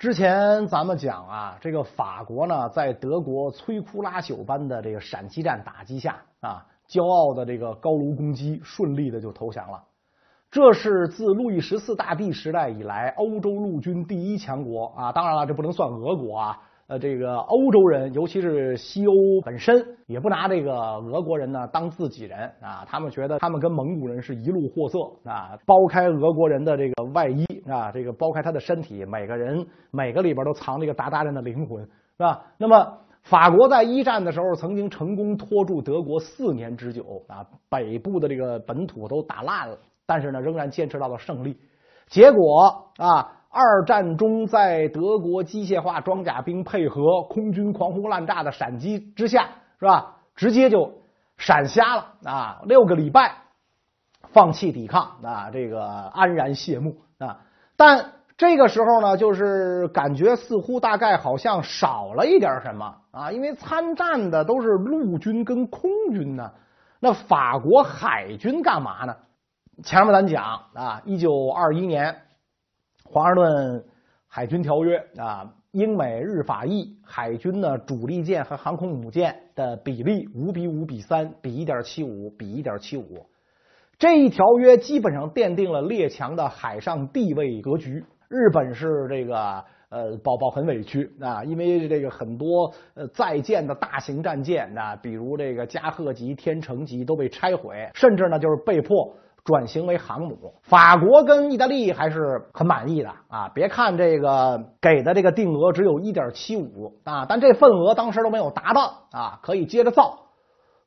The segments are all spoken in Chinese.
之前咱们讲啊，这个法国呢，在德国摧枯拉朽般的这个闪击战打击下啊，骄傲的这个高卢攻击顺利的就投降了。这是自路易十四大帝时代以来欧洲陆军第一强国啊！当然了，这不能算俄国啊。呃，这个欧洲人，尤其是西欧本身，也不拿这个俄国人呢当自己人啊。他们觉得他们跟蒙古人是一路货色啊。剥开俄国人的这个外衣啊，这个剥开他的身体，每个人每个里边都藏着一个鞑靼人的灵魂，是吧？那么法国在一战的时候曾经成功拖住德国四年之久啊，北部的这个本土都打烂了。但是呢，仍然坚持到了胜利。结果啊，二战中在德国机械化装甲兵配合空军狂轰滥炸的闪击之下，是吧？直接就闪瞎了啊！六个礼拜放弃抵抗啊，这个安然谢幕啊。但这个时候呢，就是感觉似乎大概好像少了一点什么啊，因为参战的都是陆军跟空军呢，那法国海军干嘛呢？前面咱讲啊，一九二一年华盛顿海军条约啊，英美日法意海军的主力舰和航空母舰的比例五比五比三比一点七五比一点七五，这一条约基本上奠定了列强的海上地位格局。日本是这个呃，宝宝很委屈啊，因为这个很多呃在建的大型战舰啊，比如这个加贺级、天成级都被拆毁，甚至呢就是被迫。转型为航母，法国跟意大利还是很满意的啊！别看这个给的这个定额只有一点七五啊，但这份额当时都没有达到啊，可以接着造。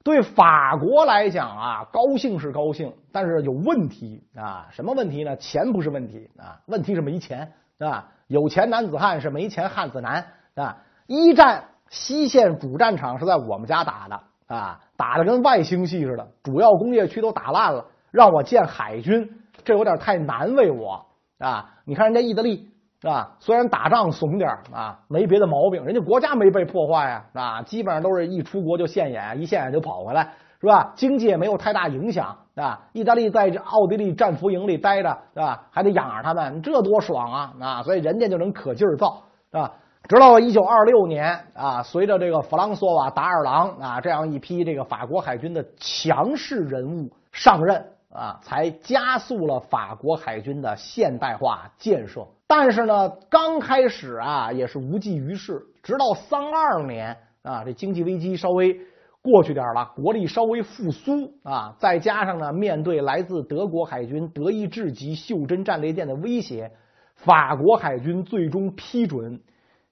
对法国来讲啊，高兴是高兴，但是有问题啊！什么问题呢？钱不是问题啊，问题是没钱啊！有钱男子汉是没钱汉子难啊！一战西线主战场是在我们家打的啊，打的跟外星系似的，主要工业区都打烂了。让我建海军，这有点太难为我啊！你看人家意大利啊，虽然打仗怂点啊，没别的毛病，人家国家没被破坏啊，啊，基本上都是一出国就现眼，一现眼就跑回来，是吧？经济也没有太大影响啊。意大利在奥地利战俘营里待着，是吧？还得养着他们，这多爽啊！啊，所以人家就能可劲儿造，是吧？直到一九二六年啊，随着这个弗朗索瓦·达尔郎啊这样一批这个法国海军的强势人物上任。啊，才加速了法国海军的现代化建设。但是呢，刚开始啊也是无济于事。直到三二年啊，这经济危机稍微过去点了，国力稍微复苏啊，再加上呢，面对来自德国海军德意志级袖珍战列舰的威胁，法国海军最终批准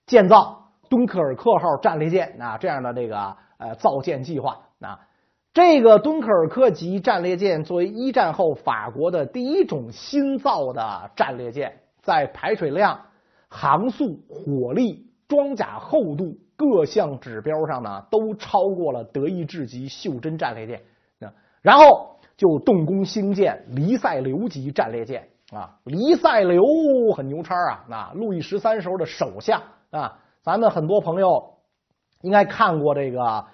建造敦刻尔克号战列舰啊这样的这个呃造舰计划啊。这个敦刻尔克级战列舰作为一战后法国的第一种新造的战列舰，在排水量、航速、火力、装甲厚度各项指标上呢，都超过了德意志级袖珍战列舰。然后就动工兴建黎塞留级战列舰啊，黎塞留很牛叉啊，那路易十三时候的首相啊，咱们很多朋友应该看过这个。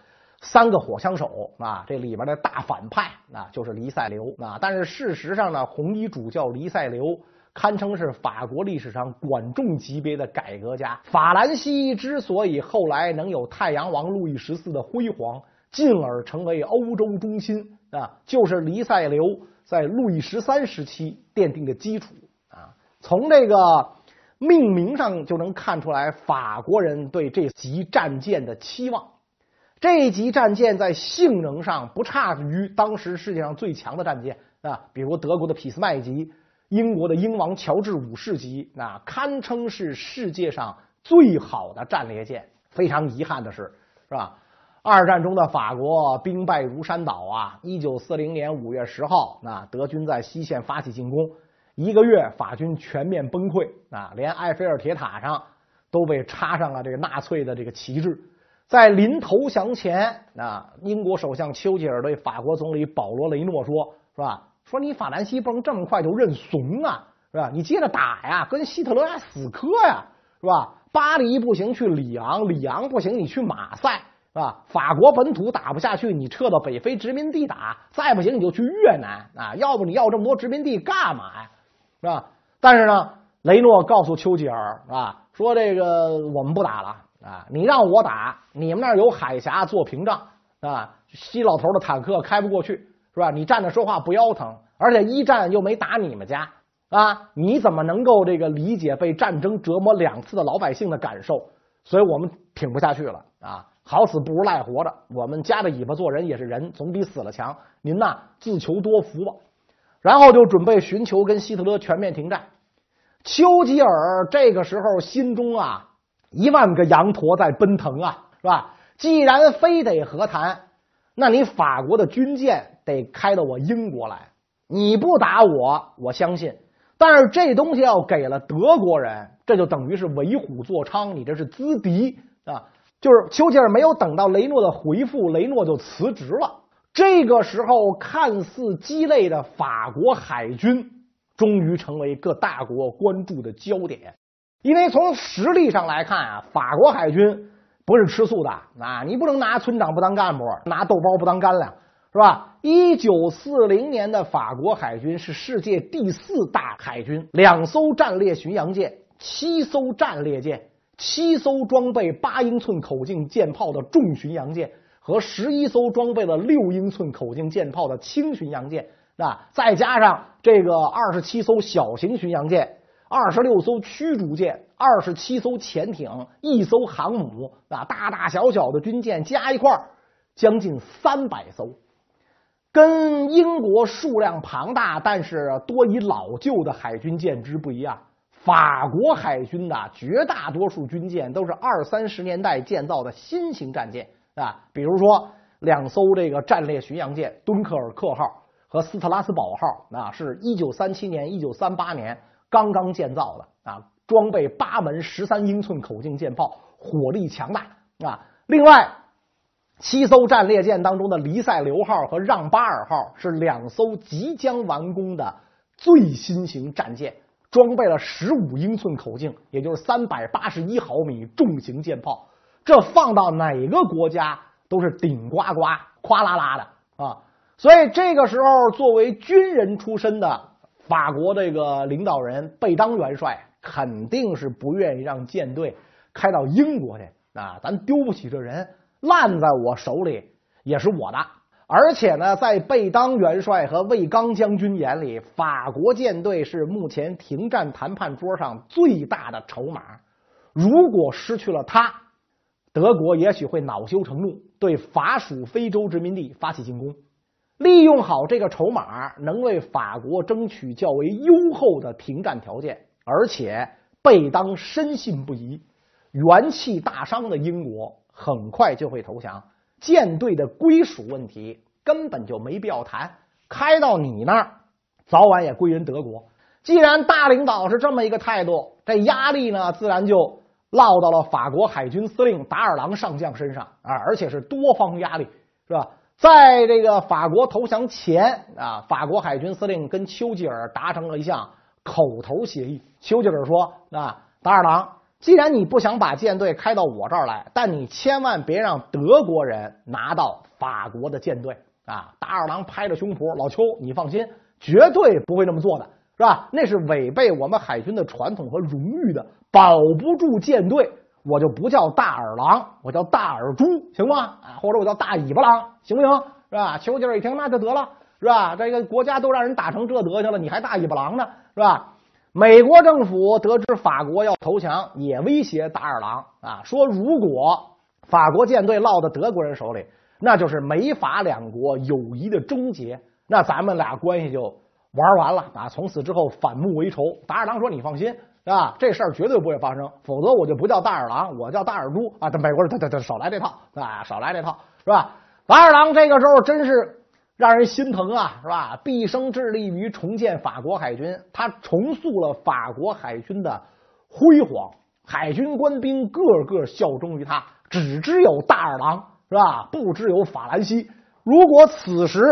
三个火枪手啊，这里边的大反派啊，就是黎塞留啊。但是事实上呢，红衣主教黎塞留堪称是法国历史上管仲级别的改革家。法兰西之所以后来能有太阳王路易十四的辉煌，进而成为欧洲中心啊，就是黎塞留在路易十三时期奠定的基础啊。从这个命名上就能看出来，法国人对这级战舰的期望。这级战舰在性能上不差于当时世界上最强的战舰啊，比如德国的俾斯麦级、英国的英王乔治五世级，那堪称是世界上最好的战列舰。非常遗憾的是，是吧？二战中的法国兵败如山倒啊！一九四零年五月十号，那德军在西线发起进攻，一个月法军全面崩溃啊，连埃菲尔铁塔上都被插上了这个纳粹的这个旗帜。在临投降前，啊，英国首相丘吉尔对法国总理保罗雷诺说：“是吧？说你法兰西不能这么快就认怂啊，是吧？你接着打呀，跟希特勒呀死磕呀，是吧？巴黎不行，去里昂；里昂不行，你去马赛，是吧？法国本土打不下去，你撤到北非殖民地打；再不行，你就去越南啊！要不你要这么多殖民地干嘛呀？是吧？但是呢，雷诺告诉丘吉尔啊，说这个我们不打了啊，你让我打，你们那儿有海峡做屏障啊，西老头的坦克开不过去，是吧？你站着说话不腰疼，而且一战又没打你们家啊，你怎么能够这个理解被战争折磨两次的老百姓的感受？所以我们挺不下去了啊，好死不如赖活着，我们夹着尾巴做人也是人，总比死了强。您呐自求多福吧。然后就准备寻求跟希特勒全面停战。丘吉尔这个时候心中啊一万个羊驼在奔腾啊，是吧？既然非得和谈，那你法国的军舰得开到我英国来，你不打我，我相信。但是这东西要给了德国人，这就等于是为虎作伥，你这是资敌啊！就是丘吉尔没有等到雷诺的回复，雷诺就辞职了。这个时候，看似鸡肋的法国海军终于成为各大国关注的焦点。因为从实力上来看啊，法国海军不是吃素的啊，你不能拿村长不当干部，拿豆包不当干粮。是吧？一九四零年的法国海军是世界第四大海军，两艘战列巡洋舰，七艘战列舰，七艘装备八英寸口径舰炮的重巡洋舰和十一艘装备了六英寸口径舰炮的轻巡洋舰，啊，再加上这个二十七艘小型巡洋舰，二十六艘驱逐舰，二十七艘潜艇，一艘航母，啊，大大小小的军舰加一块将近三百艘。跟英国数量庞大但是多以老旧的海军舰只不一样，法国海军的绝大多数军舰都是二三十年代建造的新型战舰啊，比如说两艘这个战列巡洋舰“敦刻尔克号”和“斯特拉斯堡号”，啊，是一九三七年、一九三八年刚刚建造的啊，装备八门十三英寸口径舰炮，火力强大啊。另外。七艘战列舰当中的黎塞留号和让巴尔号是两艘即将完工的最新型战舰，装备了十五英寸口径，也就是三百八十一毫米重型舰炮。这放到哪个国家都是顶呱呱、夸啦啦的啊！所以这个时候，作为军人出身的法国这个领导人贝当元帅，肯定是不愿意让舰队开到英国去啊！咱丢不起这人。烂在我手里也是我的，而且呢，在贝当元帅和魏刚将军眼里，法国舰队是目前停战谈判桌上最大的筹码。如果失去了他，德国也许会恼羞成怒，对法属非洲殖民地发起进攻。利用好这个筹码，能为法国争取较为优厚的停战条件。而且贝当深信不疑，元气大伤的英国。很快就会投降，舰队的归属问题根本就没必要谈，开到你那儿，早晚也归人德国。既然大领导是这么一个态度，这压力呢，自然就落到了法国海军司令达尔朗上将身上啊，而且是多方压力，是吧？在这个法国投降前啊，法国海军司令跟丘吉尔达成了一项口头协议。丘吉尔说：“啊，达尔郎。”既然你不想把舰队开到我这儿来，但你千万别让德国人拿到法国的舰队啊！达尔郎拍着胸脯，老邱，你放心，绝对不会这么做的，是吧？那是违背我们海军的传统和荣誉的，保不住舰队，我就不叫大耳狼，我叫大耳猪，行吗？啊，或者我叫大尾巴狼，行不行？是吧？丘吉尔一听，那就得了，是吧？这个国家都让人打成这德行了，你还大尾巴狼呢，是吧？美国政府得知法国要投降，也威胁达尔狼啊，说如果法国舰队落到德国人手里，那就是美法两国友谊的终结，那咱们俩关系就玩完了啊！从此之后反目为仇。达尔狼说：“你放心，是吧？这事儿绝对不会发生，否则我就不叫大耳狼，我叫大耳猪啊！”这美国人，他他他少来这套啊，少来这套，是吧？达尔朗这个时候真是。让人心疼啊，是吧？毕生致力于重建法国海军，他重塑了法国海军的辉煌，海军官兵个个效忠于他，只知有大二郎，是吧？不知有法兰西。如果此时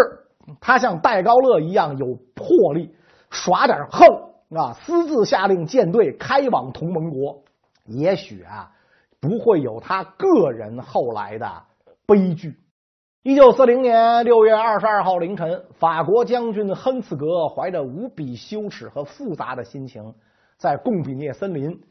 他像戴高乐一样有魄力，耍点横啊，私自下令舰队开往同盟国，也许啊，不会有他个人后来的悲剧。一九四零年六月二十二号凌晨，法国将军亨茨格怀着无比羞耻和复杂的心情，在贡比涅森林，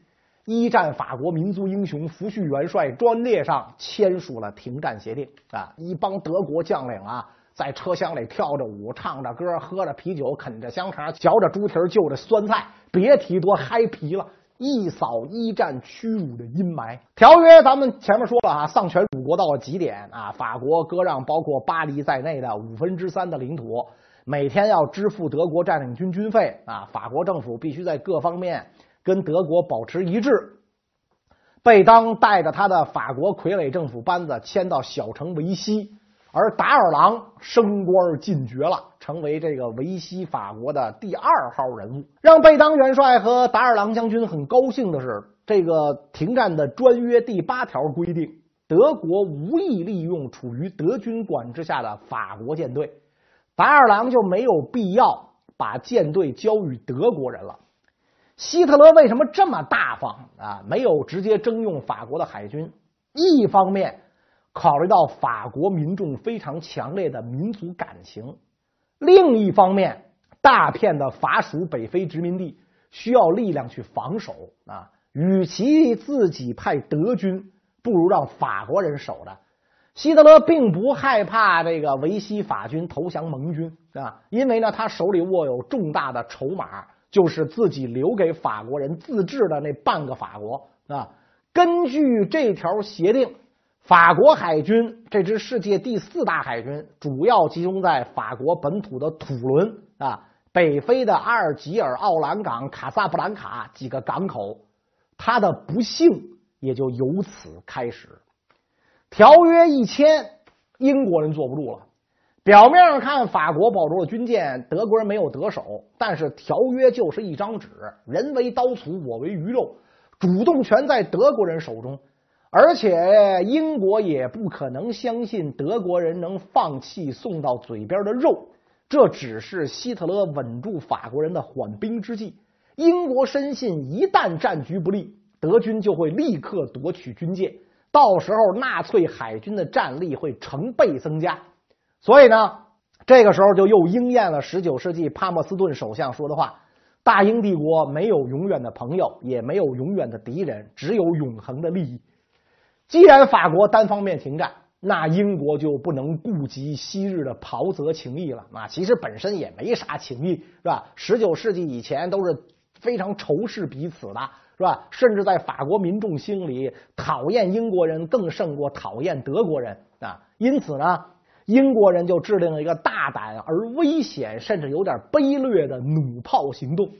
一战法国民族英雄福煦元帅专列上签署了停战协定啊！一帮德国将领啊，在车厢里跳着舞，唱着歌，喝着啤酒，啃着香肠，嚼着猪蹄，就着酸菜，别提多嗨皮了。一扫一战屈辱的阴霾。条约咱们前面说了啊，丧权辱国到了极点啊！法国割让包括巴黎在内的五分之三的领土，每天要支付德国占领军军费啊！法国政府必须在各方面跟德国保持一致。贝当带着他的法国傀儡政府班子迁到小城维希。而达尔朗升官进爵了，成为这个维希法国的第二号人物。让贝当元帅和达尔朗将军很高兴的是，这个停战的专约第八条规定，德国无意利用处于德军管制下的法国舰队，达尔朗就没有必要把舰队交予德国人了。希特勒为什么这么大方啊？没有直接征用法国的海军，一方面。考虑到法国民众非常强烈的民族感情，另一方面，大片的法属北非殖民地需要力量去防守啊。与其自己派德军，不如让法国人守着。希特勒并不害怕这个维希法军投降盟军啊，因为呢，他手里握有重大的筹码，就是自己留给法国人自治的那半个法国啊。根据这条协定。法国海军这支世界第四大海军，主要集中在法国本土的土伦啊、北非的阿尔及尔、奥兰港、卡萨布兰卡几个港口，他的不幸也就由此开始。条约一签，英国人坐不住了。表面上看，法国保住了军舰，德国人没有得手，但是条约就是一张纸，人为刀俎，我为鱼肉，主动权在德国人手中。而且英国也不可能相信德国人能放弃送到嘴边的肉，这只是希特勒稳住法国人的缓兵之计。英国深信，一旦战局不利，德军就会立刻夺取军舰，到时候纳粹海军的战力会成倍增加。所以呢，这个时候就又应验了十九世纪帕默斯顿首相说的话：“大英帝国没有永远的朋友，也没有永远的敌人，只有永恒的利益。”既然法国单方面停战，那英国就不能顾及昔日的袍泽情谊了啊！其实本身也没啥情谊，是吧？十九世纪以前都是非常仇视彼此的，是吧？甚至在法国民众心里，讨厌英国人更胜过讨厌德国人啊！因此呢，英国人就制定了一个大胆而危险，甚至有点卑劣的弩炮行动，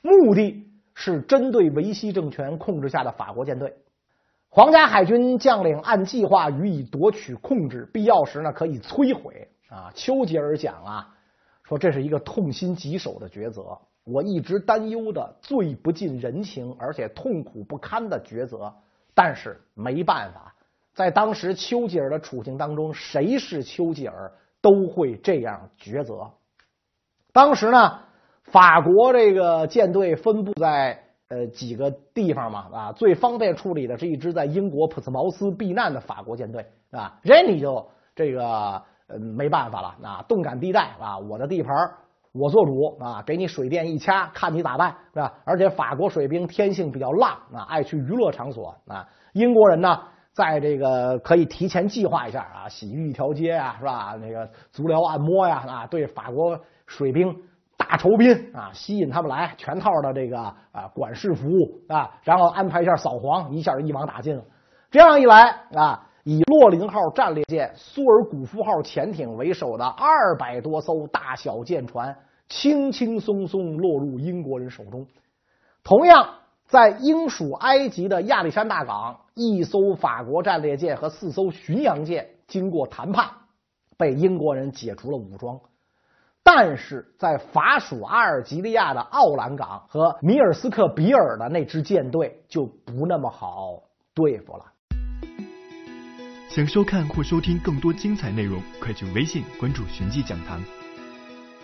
目的是针对维希政权控制下的法国舰队。皇家海军将领按计划予以夺取控制，必要时呢可以摧毁。啊，丘吉尔讲啊，说这是一个痛心疾首的抉择，我一直担忧的最不近人情而且痛苦不堪的抉择。但是没办法，在当时丘吉尔的处境当中，谁是丘吉尔都会这样抉择。当时呢，法国这个舰队分布在。呃，几个地方嘛，啊，最方便处理的是一支在英国普斯茅斯避难的法国舰队，啊，这你就这个呃没办法了，啊，动感地带啊，我的地盘我做主啊，给你水电一掐，看你咋办，是吧？而且法国水兵天性比较浪啊，爱去娱乐场所啊，英国人呢，在这个可以提前计划一下啊，洗浴一条街啊，是吧？那个足疗按摩呀，啊，对法国水兵。大酬宾啊，吸引他们来，全套的这个啊管事服务啊，然后安排一下扫黄，一下就一网打尽了。这样一来啊，以洛林号战列舰、苏尔古夫号潜艇为首的二百多艘大小舰船，轻轻松松落入英国人手中。同样，在英属埃及的亚历山大港，一艘法国战列舰和四艘巡洋舰经过谈判，被英国人解除了武装。但是在法属阿尔及利亚的奥兰港和米尔斯克比尔的那支舰队就不那么好对付了。想收看或收听更多精彩内容，快去微信关注“寻迹讲堂”。